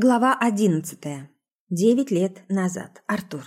Глава одиннадцатая. Девять лет назад. Артур.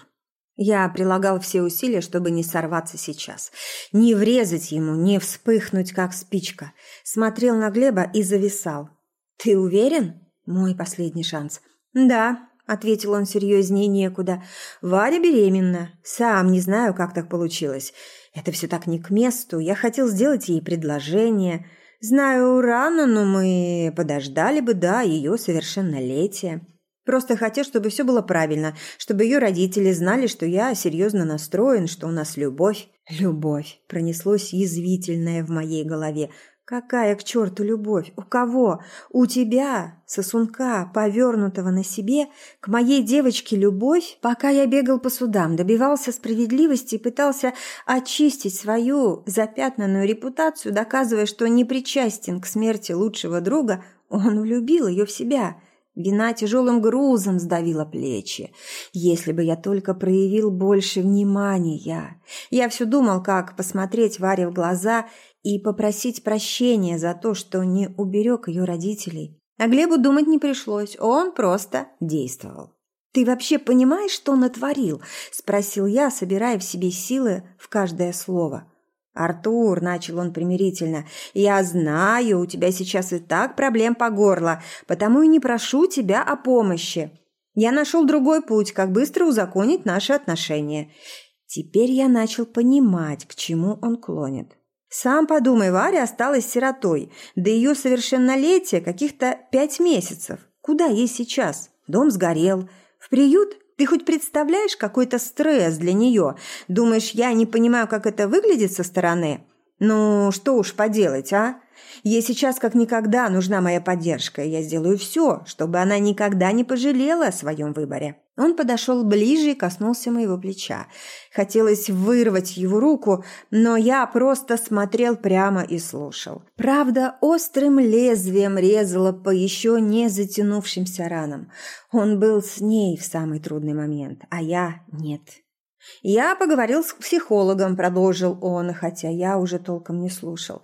Я прилагал все усилия, чтобы не сорваться сейчас. Не врезать ему, не вспыхнуть, как спичка. Смотрел на Глеба и зависал. «Ты уверен?» Мой последний шанс. «Да», — ответил он серьезнее некуда. «Варя беременна. Сам не знаю, как так получилось. Это все так не к месту. Я хотел сделать ей предложение». Знаю, рано, но мы подождали бы, да, ее совершеннолетия. Просто хотел, чтобы все было правильно, чтобы ее родители знали, что я серьезно настроен, что у нас любовь. Любовь. Пронеслось язвительное в моей голове. Какая к черту любовь? У кого? У тебя, сосунка, повернутого на себе, к моей девочке любовь? Пока я бегал по судам, добивался справедливости и пытался очистить свою запятнанную репутацию, доказывая, что не причастен к смерти лучшего друга, он влюбил ее в себя – Вина тяжелым грузом сдавила плечи. Если бы я только проявил больше внимания. Я все думал, как посмотреть Варе в глаза и попросить прощения за то, что не уберег ее родителей. А Глебу думать не пришлось, он просто действовал. «Ты вообще понимаешь, что натворил?» – спросил я, собирая в себе силы в каждое слово. «Артур», – начал он примирительно, – «я знаю, у тебя сейчас и так проблем по горло, потому и не прошу тебя о помощи. Я нашел другой путь, как быстро узаконить наши отношения». Теперь я начал понимать, к чему он клонит. Сам подумай, Варя осталась сиротой. До ее совершеннолетия каких-то пять месяцев. Куда ей сейчас? Дом сгорел. В приют? Ты хоть представляешь какой-то стресс для нее? Думаешь, я не понимаю, как это выглядит со стороны? Ну, что уж поделать, а? Ей сейчас как никогда нужна моя поддержка, и я сделаю все, чтобы она никогда не пожалела о своем выборе. Он подошел ближе и коснулся моего плеча. Хотелось вырвать его руку, но я просто смотрел прямо и слушал. Правда, острым лезвием резала по еще не затянувшимся ранам. Он был с ней в самый трудный момент, а я нет. «Я поговорил с психологом», – продолжил он, хотя я уже толком не слушал.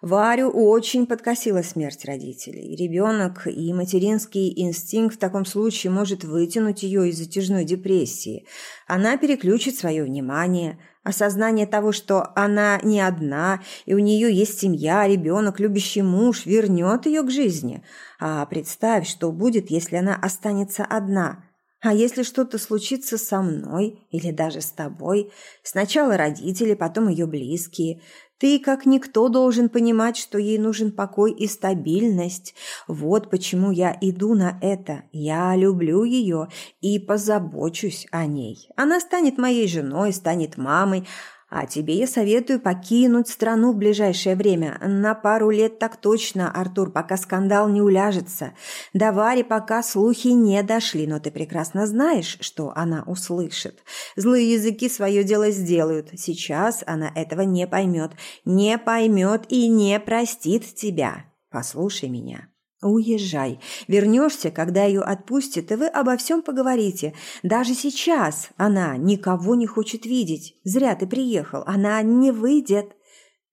Варю очень подкосила смерть родителей. Ребенок и материнский инстинкт в таком случае может вытянуть ее из затяжной депрессии. Она переключит свое внимание. Осознание того, что она не одна, и у нее есть семья, ребенок, любящий муж, вернет ее к жизни. А представь, что будет, если она останется одна – а если что-то случится со мной или даже с тобой? Сначала родители, потом ее близкие. Ты, как никто, должен понимать, что ей нужен покой и стабильность. Вот почему я иду на это. Я люблю ее и позабочусь о ней. Она станет моей женой, станет мамой, а тебе я советую покинуть страну в ближайшее время. На пару лет так точно, Артур, пока скандал не уляжется. До Вари пока слухи не дошли, но ты прекрасно знаешь, что она услышит. Злые языки свое дело сделают. Сейчас она этого не поймет. Не поймет и не простит тебя. Послушай меня. «Уезжай. Вернешься, когда ее отпустят, и вы обо всем поговорите. Даже сейчас она никого не хочет видеть. Зря ты приехал. Она не выйдет».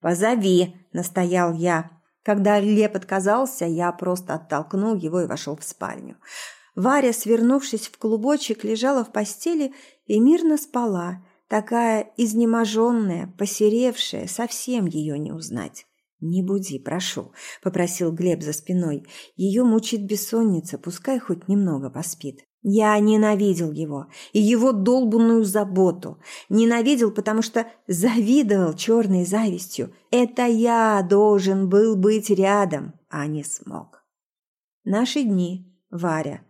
«Позови», – настоял я. Когда Леп отказался, я просто оттолкнул его и вошел в спальню. Варя, свернувшись в клубочек, лежала в постели и мирно спала, такая изнеможенная, посеревшая, совсем ее не узнать. «Не буди, прошу», – попросил Глеб за спиной. «Ее мучит бессонница, пускай хоть немного поспит». Я ненавидел его и его долбанную заботу. Ненавидел, потому что завидовал черной завистью. Это я должен был быть рядом, а не смог. Наши дни, Варя.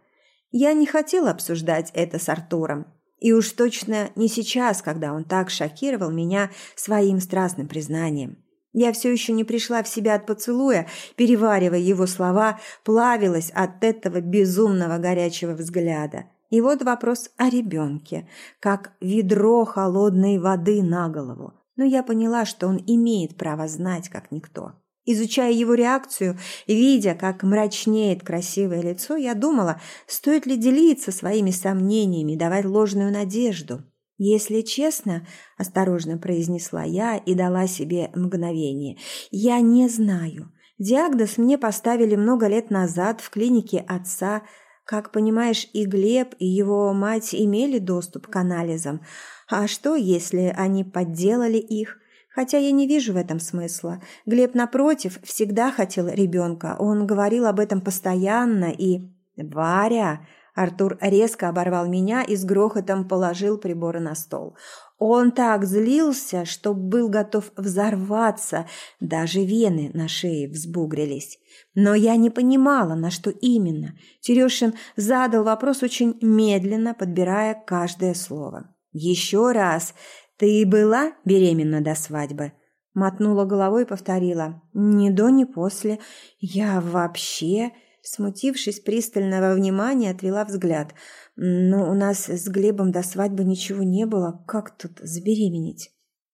Я не хотел обсуждать это с Артуром. И уж точно не сейчас, когда он так шокировал меня своим страстным признанием. Я все еще не пришла в себя от поцелуя, переваривая его слова, плавилась от этого безумного горячего взгляда. И вот вопрос о ребенке, как ведро холодной воды на голову. Но я поняла, что он имеет право знать, как никто. Изучая его реакцию, видя, как мрачнеет красивое лицо, я думала, стоит ли делиться своими сомнениями, давать ложную надежду. «Если честно», – осторожно произнесла я и дала себе мгновение, – «я не знаю. Диагноз мне поставили много лет назад в клинике отца. Как понимаешь, и Глеб, и его мать имели доступ к анализам. А что, если они подделали их? Хотя я не вижу в этом смысла. Глеб, напротив, всегда хотел ребенка. Он говорил об этом постоянно и... «Варя!» Артур резко оборвал меня и с грохотом положил приборы на стол. Он так злился, что был готов взорваться, даже вены на шее взбугрились. Но я не понимала, на что именно. Терешин задал вопрос очень медленно, подбирая каждое слово. «Еще раз, ты была беременна до свадьбы?» Мотнула головой и повторила. «Ни до, ни после. Я вообще...» Смутившись пристального внимания, отвела взгляд. «Но у нас с Глебом до свадьбы ничего не было. Как тут забеременеть?»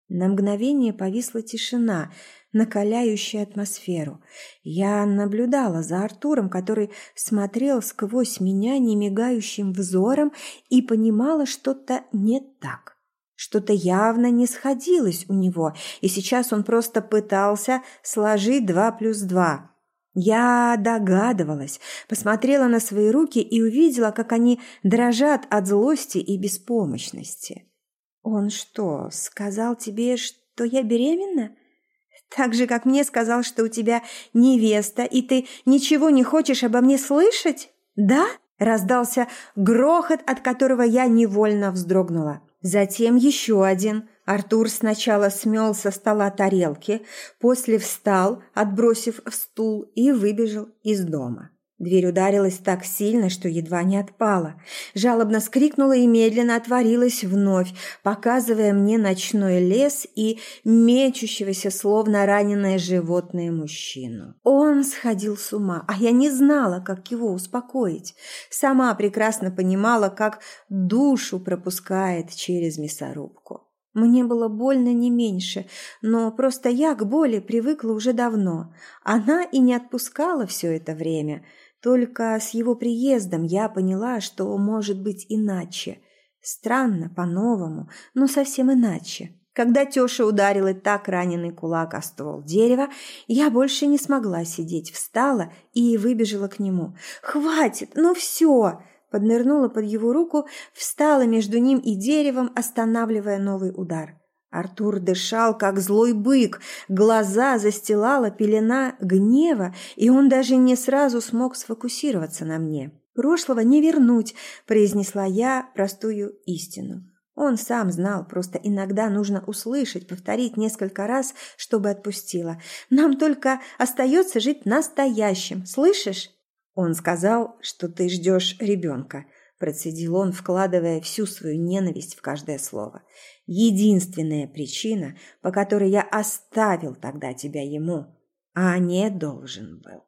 На мгновение повисла тишина, накаляющая атмосферу. Я наблюдала за Артуром, который смотрел сквозь меня немигающим взором и понимала, что-то не так. Что-то явно не сходилось у него, и сейчас он просто пытался сложить два плюс два. Я догадывалась, посмотрела на свои руки и увидела, как они дрожат от злости и беспомощности. «Он что, сказал тебе, что я беременна?» «Так же, как мне сказал, что у тебя невеста, и ты ничего не хочешь обо мне слышать? Да?» Раздался грохот, от которого я невольно вздрогнула. Затем еще один – Артур сначала смел со стола тарелки, после встал, отбросив в стул, и выбежал из дома. Дверь ударилась так сильно, что едва не отпала. Жалобно скрикнула и медленно отворилась вновь, показывая мне ночной лес и мечущегося, словно раненое животное, мужчину. Он сходил с ума, а я не знала, как его успокоить. Сама прекрасно понимала, как душу пропускает через мясорубку. Мне было больно не меньше, но просто я к боли привыкла уже давно. Она и не отпускала все это время. Только с его приездом я поняла, что может быть иначе. Странно, по-новому, но совсем иначе. Когда Тёша ударила так раненый кулак о ствол дерева, я больше не смогла сидеть, встала и выбежала к нему. «Хватит, ну все!» Поднырнула под его руку, встала между ним и деревом, останавливая новый удар. Артур дышал, как злой бык, глаза застилала пелена гнева, и он даже не сразу смог сфокусироваться на мне. «Прошлого не вернуть», – произнесла я простую истину. Он сам знал, просто иногда нужно услышать, повторить несколько раз, чтобы отпустила. «Нам только остается жить настоящим, слышишь?» «Он сказал, что ты ждешь ребенка», – процедил он, вкладывая всю свою ненависть в каждое слово. «Единственная причина, по которой я оставил тогда тебя ему, а не должен был».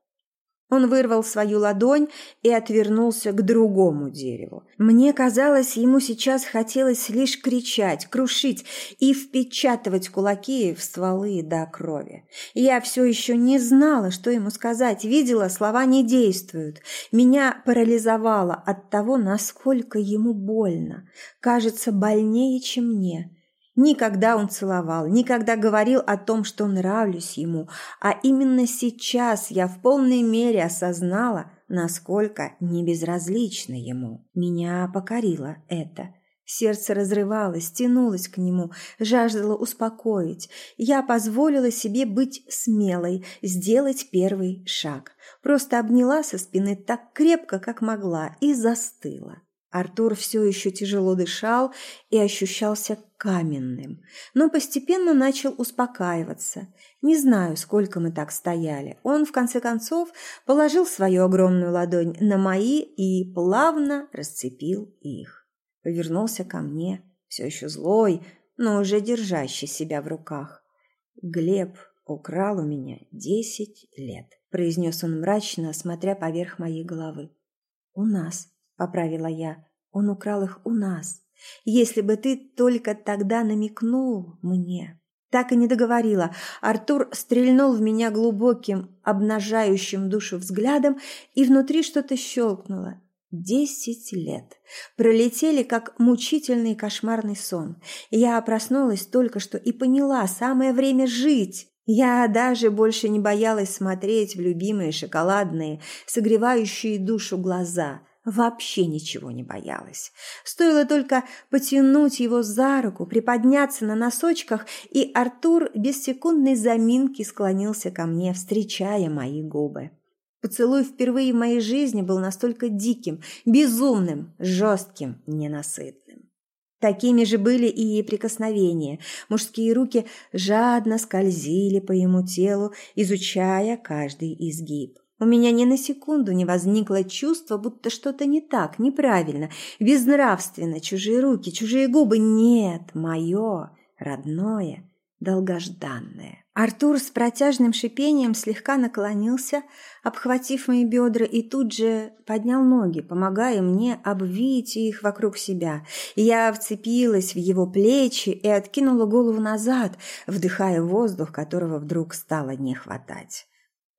Он вырвал свою ладонь и отвернулся к другому дереву. Мне казалось, ему сейчас хотелось лишь кричать, крушить и впечатывать кулаки в стволы до крови. Я все еще не знала, что ему сказать, видела, слова не действуют. Меня парализовало от того, насколько ему больно. Кажется, больнее, чем мне. Никогда он целовал, никогда говорил о том, что нравлюсь ему, а именно сейчас я в полной мере осознала, насколько небезразлично ему. Меня покорило это. Сердце разрывалось, тянулось к нему, жаждало успокоить. Я позволила себе быть смелой, сделать первый шаг. Просто обняла со спины так крепко, как могла, и застыла. Артур все еще тяжело дышал и ощущался каменным, но постепенно начал успокаиваться. Не знаю, сколько мы так стояли. Он, в конце концов, положил свою огромную ладонь на мои и плавно расцепил их. Повернулся ко мне, все еще злой, но уже держащий себя в руках. «Глеб украл у меня десять лет», – произнес он мрачно, смотря поверх моей головы. «У нас», – поправила я. «Он украл их у нас. Если бы ты только тогда намекнул мне». Так и не договорила. Артур стрельнул в меня глубоким, обнажающим душу взглядом, и внутри что-то щелкнуло. Десять лет. Пролетели, как мучительный кошмарный сон. Я проснулась только что и поняла, самое время жить. Я даже больше не боялась смотреть в любимые шоколадные, согревающие душу глаза – вообще ничего не боялась. Стоило только потянуть его за руку, приподняться на носочках, и Артур без секундной заминки склонился ко мне, встречая мои губы. Поцелуй впервые в моей жизни был настолько диким, безумным, жестким, ненасытным. Такими же были и прикосновения. Мужские руки жадно скользили по ему телу, изучая каждый изгиб. У меня ни на секунду не возникло чувства, будто что-то не так, неправильно, безнравственно, чужие руки, чужие губы. Нет, мое, родное, долгожданное. Артур с протяжным шипением слегка наклонился, обхватив мои бедра, и тут же поднял ноги, помогая мне обвить их вокруг себя. Я вцепилась в его плечи и откинула голову назад, вдыхая воздух, которого вдруг стало не хватать.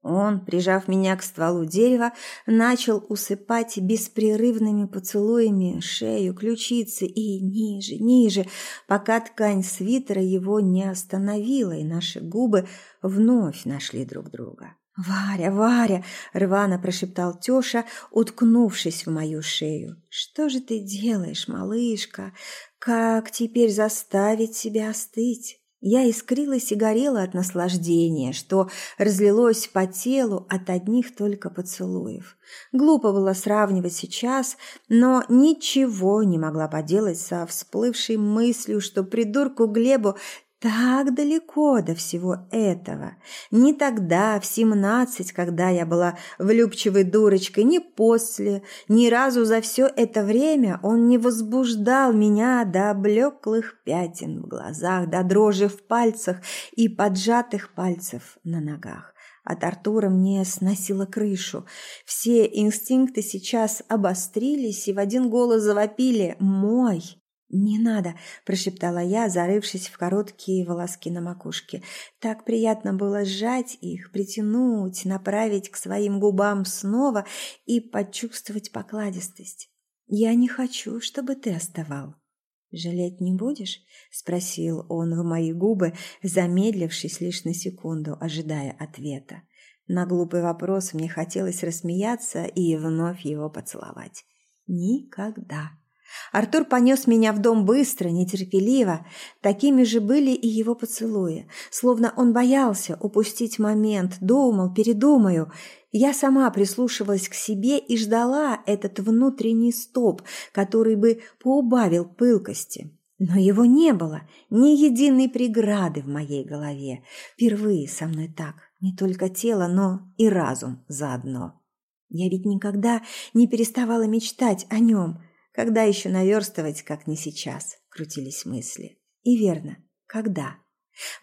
Он, прижав меня к стволу дерева, начал усыпать беспрерывными поцелуями шею, ключицы и ниже, ниже, пока ткань свитера его не остановила, и наши губы вновь нашли друг друга. «Варя, Варя!» – рвано прошептал Тёша, уткнувшись в мою шею. «Что же ты делаешь, малышка? Как теперь заставить себя остыть?» Я искрилась и горела от наслаждения, что разлилось по телу от одних только поцелуев. Глупо было сравнивать сейчас, но ничего не могла поделать со всплывшей мыслью, что придурку Глебу так далеко до всего этого. Не тогда, в семнадцать, когда я была влюбчивой дурочкой, не после, ни разу за все это время он не возбуждал меня до блеклых пятен в глазах, до дрожи в пальцах и поджатых пальцев на ногах. От Артура мне сносило крышу. Все инстинкты сейчас обострились и в один голос завопили «Мой!». «Не надо», – прошептала я, зарывшись в короткие волоски на макушке. Так приятно было сжать их, притянуть, направить к своим губам снова и почувствовать покладистость. «Я не хочу, чтобы ты оставал». «Жалеть не будешь?» – спросил он в мои губы, замедлившись лишь на секунду, ожидая ответа. На глупый вопрос мне хотелось рассмеяться и вновь его поцеловать. «Никогда». Артур понес меня в дом быстро, нетерпеливо. Такими же были и его поцелуи. Словно он боялся упустить момент, думал, передумаю. Я сама прислушивалась к себе и ждала этот внутренний стоп, который бы поубавил пылкости. Но его не было, ни единой преграды в моей голове. Впервые со мной так, не только тело, но и разум заодно. Я ведь никогда не переставала мечтать о нем – когда еще наверстывать, как не сейчас, крутились мысли. И верно, когда?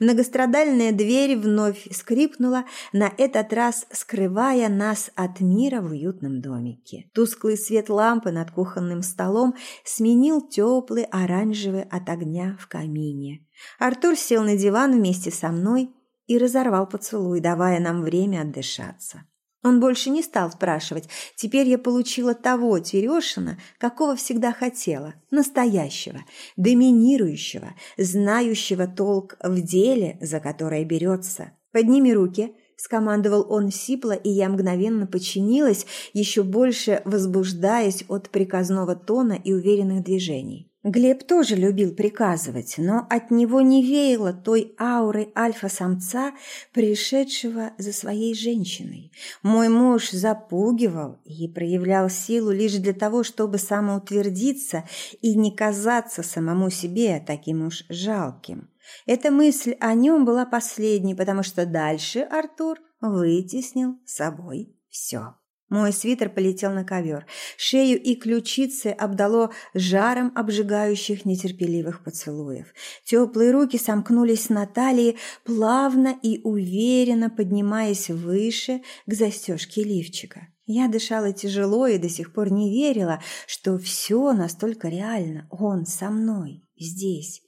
Многострадальная дверь вновь скрипнула, на этот раз скрывая нас от мира в уютном домике. Тусклый свет лампы над кухонным столом сменил теплый оранжевый от огня в камине. Артур сел на диван вместе со мной и разорвал поцелуй, давая нам время отдышаться. Он больше не стал спрашивать. Теперь я получила того Терешина, какого всегда хотела. Настоящего, доминирующего, знающего толк в деле, за которое берется. «Подними руки», – скомандовал он сипло, и я мгновенно подчинилась, еще больше возбуждаясь от приказного тона и уверенных движений. Глеб тоже любил приказывать, но от него не веяло той ауры альфа-самца, пришедшего за своей женщиной. Мой муж запугивал и проявлял силу лишь для того, чтобы самоутвердиться и не казаться самому себе таким уж жалким. Эта мысль о нем была последней, потому что дальше Артур вытеснил собой все. Мой свитер полетел на ковер. Шею и ключицы обдало жаром обжигающих нетерпеливых поцелуев. Теплые руки сомкнулись на талии, плавно и уверенно поднимаясь выше к застежке лифчика. Я дышала тяжело и до сих пор не верила, что все настолько реально. Он со мной, здесь.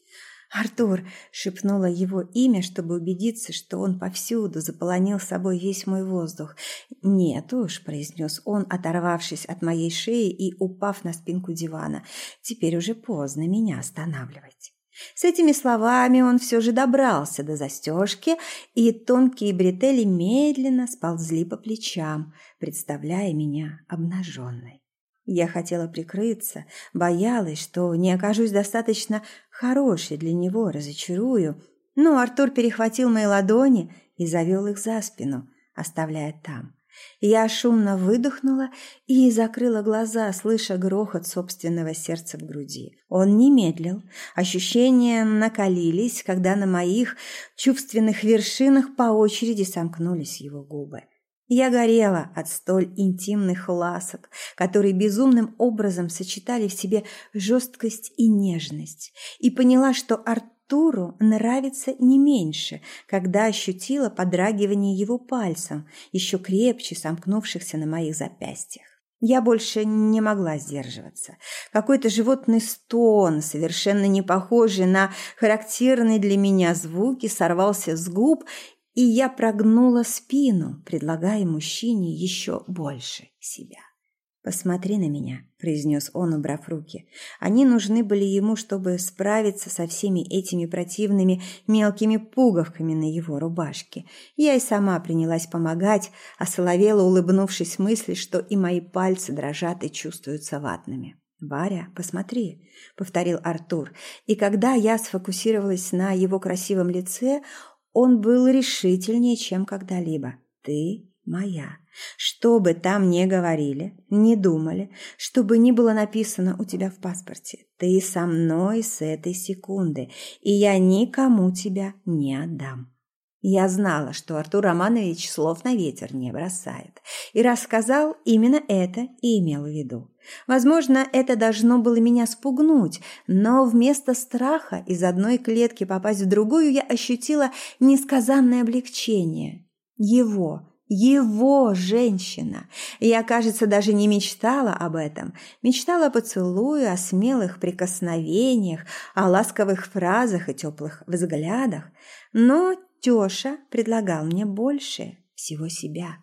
«Артур!» – шепнула его имя, чтобы убедиться, что он повсюду заполонил собой весь мой воздух. «Нет уж», – произнес он, оторвавшись от моей шеи и упав на спинку дивана. «Теперь уже поздно меня останавливать». С этими словами он все же добрался до застежки, и тонкие бретели медленно сползли по плечам, представляя меня обнаженной. Я хотела прикрыться, боялась, что не окажусь достаточно хорошей для него, разочарую. Но Артур перехватил мои ладони и завел их за спину, оставляя там. Я шумно выдохнула и закрыла глаза, слыша грохот собственного сердца в груди. Он не медлил. Ощущения накалились, когда на моих чувственных вершинах по очереди сомкнулись его губы. Я горела от столь интимных ласок, которые безумным образом сочетали в себе жесткость и нежность, и поняла, что Артур Туру нравится не меньше, когда ощутила подрагивание его пальцем, еще крепче сомкнувшихся на моих запястьях. Я больше не могла сдерживаться. Какой-то животный стон, совершенно не похожий на характерные для меня звуки, сорвался с губ, и я прогнула спину, предлагая мужчине еще больше себя. «Посмотри на меня», – произнес он, убрав руки. Они нужны были ему, чтобы справиться со всеми этими противными мелкими пуговками на его рубашке. Я и сама принялась помогать, а соловела, улыбнувшись мысли, что и мои пальцы дрожат и чувствуются ватными. «Варя, посмотри», — повторил Артур, и когда я сфокусировалась на его красивом лице, он был решительнее, чем когда-либо. «Ты моя». Что бы там ни говорили, не думали, что бы ни было написано у тебя в паспорте, ты со мной с этой секунды, и я никому тебя не отдам. Я знала, что Артур Романович слов на ветер не бросает, и рассказал именно это и имел в виду. Возможно, это должно было меня спугнуть, но вместо страха из одной клетки попасть в другую я ощутила несказанное облегчение. Его, его женщина. Я, кажется, даже не мечтала об этом. Мечтала о поцелуе, о смелых прикосновениях, о ласковых фразах и теплых взглядах. Но Тёша предлагал мне больше всего себя.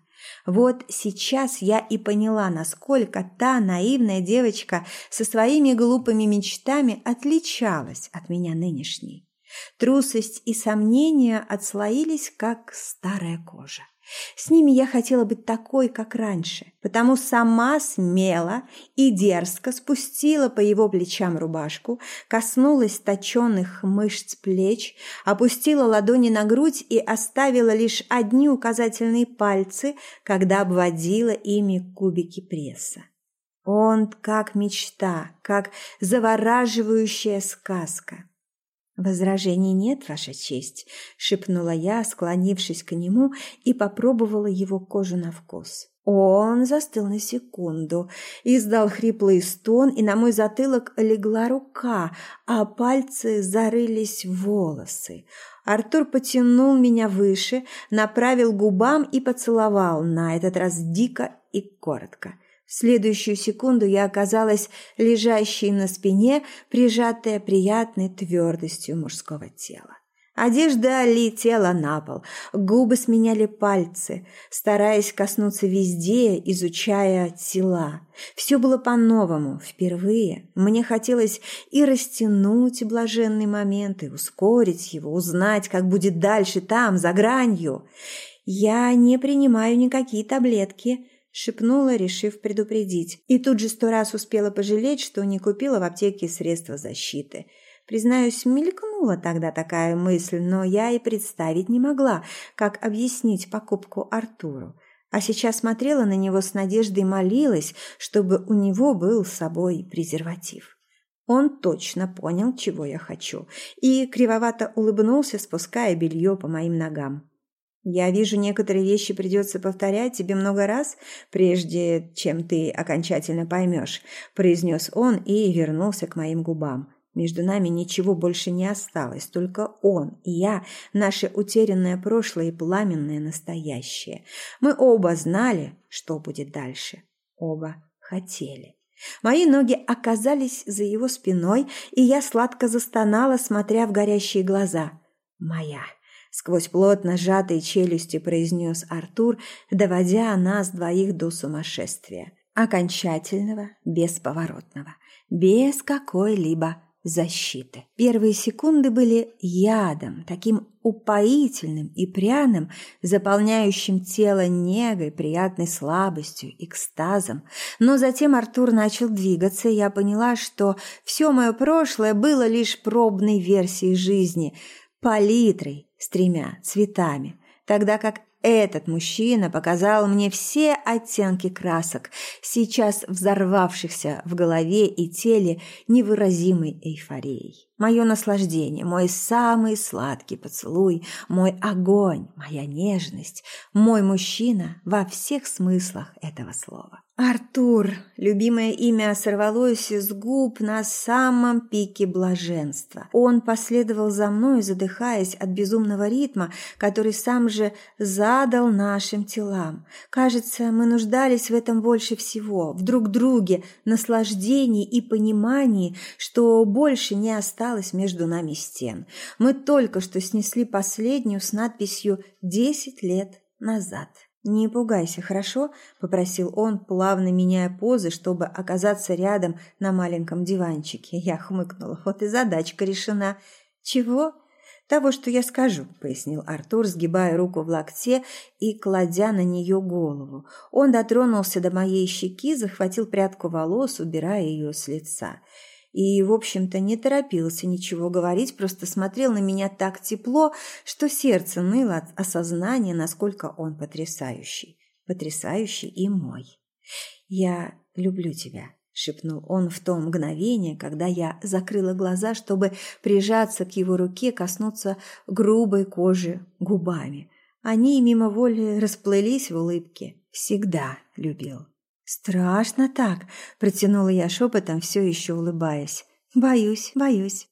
Вот сейчас я и поняла, насколько та наивная девочка со своими глупыми мечтами отличалась от меня нынешней. Трусость и сомнения отслоились, как старая кожа. С ними я хотела быть такой, как раньше, потому сама смело и дерзко спустила по его плечам рубашку, коснулась точенных мышц плеч, опустила ладони на грудь и оставила лишь одни указательные пальцы, когда обводила ими кубики пресса. Он как мечта, как завораживающая сказка. «Возражений нет, Ваша честь», — шепнула я, склонившись к нему и попробовала его кожу на вкус. Он застыл на секунду, издал хриплый стон, и на мой затылок легла рука, а пальцы зарылись в волосы. Артур потянул меня выше, направил губам и поцеловал, на этот раз дико и коротко. В следующую секунду я оказалась лежащей на спине, прижатая приятной твердостью мужского тела. Одежда летела на пол, губы сменяли пальцы, стараясь коснуться везде, изучая тела. Все было по-новому, впервые. Мне хотелось и растянуть блаженный момент, и ускорить его, узнать, как будет дальше там, за гранью. Я не принимаю никакие таблетки, шепнула, решив предупредить. И тут же сто раз успела пожалеть, что не купила в аптеке средства защиты. Признаюсь, мелькнула тогда такая мысль, но я и представить не могла, как объяснить покупку Артуру. А сейчас смотрела на него с надеждой и молилась, чтобы у него был с собой презерватив. Он точно понял, чего я хочу, и кривовато улыбнулся, спуская белье по моим ногам. Я вижу, некоторые вещи придется повторять тебе много раз, прежде чем ты окончательно поймешь», – произнес он и вернулся к моим губам. Между нами ничего больше не осталось, только он и я, наше утерянное прошлое и пламенное настоящее. Мы оба знали, что будет дальше. Оба хотели. Мои ноги оказались за его спиной, и я сладко застонала, смотря в горящие глаза. «Моя!» Сквозь плотно сжатые челюсти произнес Артур, доводя нас двоих до сумасшествия. Окончательного, бесповоротного, без какой-либо защиты. Первые секунды были ядом, таким упоительным и пряным, заполняющим тело негой, приятной слабостью, экстазом. Но затем Артур начал двигаться, и я поняла, что все мое прошлое было лишь пробной версией жизни, палитрой с тремя цветами, тогда как этот мужчина показал мне все оттенки красок, сейчас взорвавшихся в голове и теле невыразимой эйфорией. Мое наслаждение, мой самый сладкий поцелуй, мой огонь, моя нежность, мой мужчина во всех смыслах этого слова. Артур, любимое имя сорвалось из губ на самом пике блаженства. Он последовал за мной, задыхаясь от безумного ритма, который сам же задал нашим телам. Кажется, мы нуждались в этом больше всего, в друг друге, наслаждении и понимании, что больше не осталось между нами стен. Мы только что снесли последнюю с надписью «Десять лет назад». «Не пугайся, хорошо?» – попросил он, плавно меняя позы, чтобы оказаться рядом на маленьком диванчике. Я хмыкнула. «Вот и задачка решена». «Чего?» «Того, что я скажу», – пояснил Артур, сгибая руку в локте и кладя на нее голову. Он дотронулся до моей щеки, захватил прядку волос, убирая ее с лица и, в общем-то, не торопился ничего говорить, просто смотрел на меня так тепло, что сердце ныло от осознания, насколько он потрясающий. Потрясающий и мой. «Я люблю тебя», — шепнул он в то мгновение, когда я закрыла глаза, чтобы прижаться к его руке, коснуться грубой кожи губами. Они мимо воли расплылись в улыбке. «Всегда любил». «Страшно так», – протянула я шепотом, все еще улыбаясь. «Боюсь, боюсь».